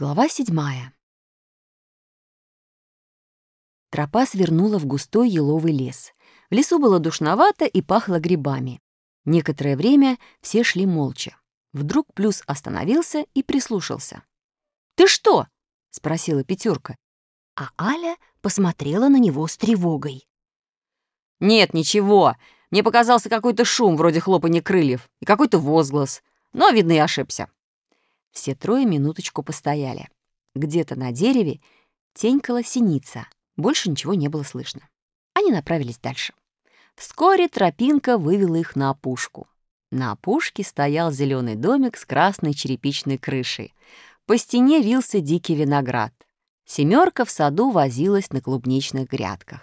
Глава седьмая. Тропа свернула в густой еловый лес. В лесу было душновато и пахло грибами. Некоторое время все шли молча. Вдруг Плюс остановился и прислушался. «Ты что?» — спросила пятерка. А Аля посмотрела на него с тревогой. «Нет, ничего. Мне показался какой-то шум, вроде хлопанья крыльев, и какой-то возглас. Но, видно, я ошибся. Все трое минуточку постояли. Где-то на дереве тенькала синица. Больше ничего не было слышно. Они направились дальше. Вскоре тропинка вывела их на опушку. На опушке стоял зеленый домик с красной черепичной крышей. По стене вился дикий виноград. Семерка в саду возилась на клубничных грядках.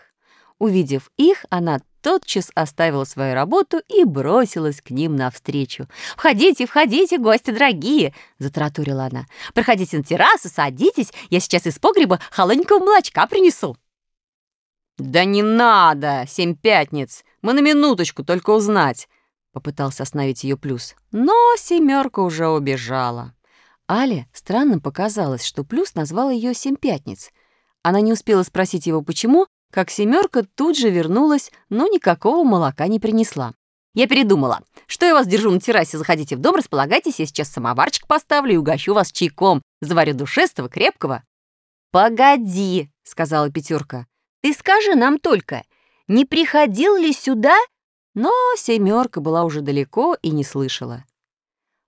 Увидев их, она тотчас оставила свою работу и бросилась к ним навстречу. «Входите, входите, гости дорогие!» — затараторила она. «Проходите на террасу, садитесь, я сейчас из погреба холодненького молочка принесу». «Да не надо, семь пятниц! Мы на минуточку только узнать!» Попытался остановить ее плюс, но семерка уже убежала. Але странным показалось, что плюс назвал ее семь пятниц. Она не успела спросить его, почему, как семерка тут же вернулась, но никакого молока не принесла. «Я передумала. Что я вас держу на террасе? Заходите в дом, располагайтесь, я сейчас самоварчик поставлю и угощу вас чайком. Заварю душистого, крепкого». «Погоди», — сказала пятерка. «Ты скажи нам только, не приходил ли сюда?» Но семерка была уже далеко и не слышала.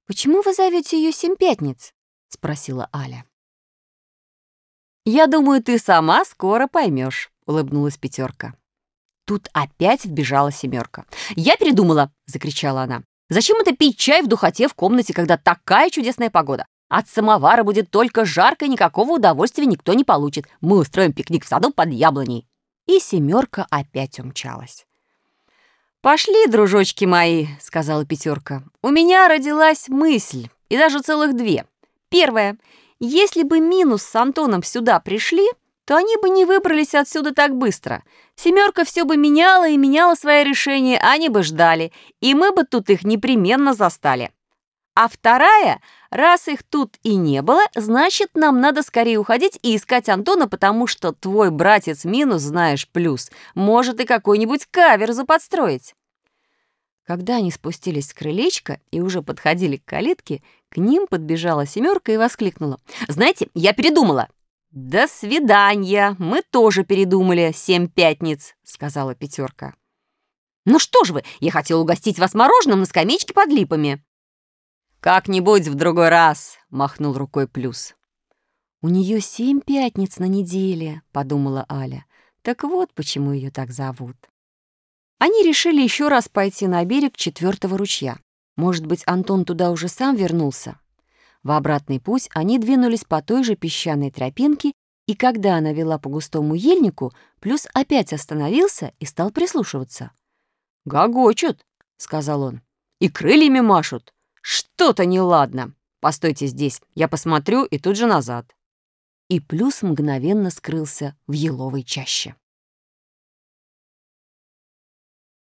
«Почему вы зовете ее Семь Пятниц?» — спросила Аля. «Я думаю, ты сама скоро поймешь улыбнулась пятерка. Тут опять вбежала семерка. «Я передумала!» — закричала она. «Зачем это пить чай в духоте в комнате, когда такая чудесная погода? От самовара будет только жарко, и никакого удовольствия никто не получит. Мы устроим пикник в саду под яблоней». И семерка опять умчалась. «Пошли, дружочки мои», — сказала пятерка. «У меня родилась мысль, и даже целых две. Первая. Если бы Минус с Антоном сюда пришли, то они бы не выбрались отсюда так быстро. Семерка все бы меняла и меняла свое решение, они бы ждали, и мы бы тут их непременно застали. А вторая, раз их тут и не было, значит, нам надо скорее уходить и искать Антона, потому что твой братец минус, знаешь, плюс, может и какой-нибудь каверзу подстроить. Когда они спустились с крылечка и уже подходили к калитке, к ним подбежала семерка и воскликнула. «Знаете, я передумала. «До свидания! Мы тоже передумали семь пятниц», — сказала пятерка. «Ну что ж вы, я хотела угостить вас мороженым на скамеечке под липами». «Как-нибудь в другой раз», — махнул рукой Плюс. «У нее семь пятниц на неделе», — подумала Аля. «Так вот, почему ее так зовут». Они решили еще раз пойти на берег четвертого ручья. Может быть, Антон туда уже сам вернулся? В обратный путь они двинулись по той же песчаной тропинке, и когда она вела по густому ельнику, Плюс опять остановился и стал прислушиваться. «Гогочут», — сказал он, — «и крыльями машут. Что-то неладно. Постойте здесь, я посмотрю и тут же назад». И Плюс мгновенно скрылся в еловой чаще.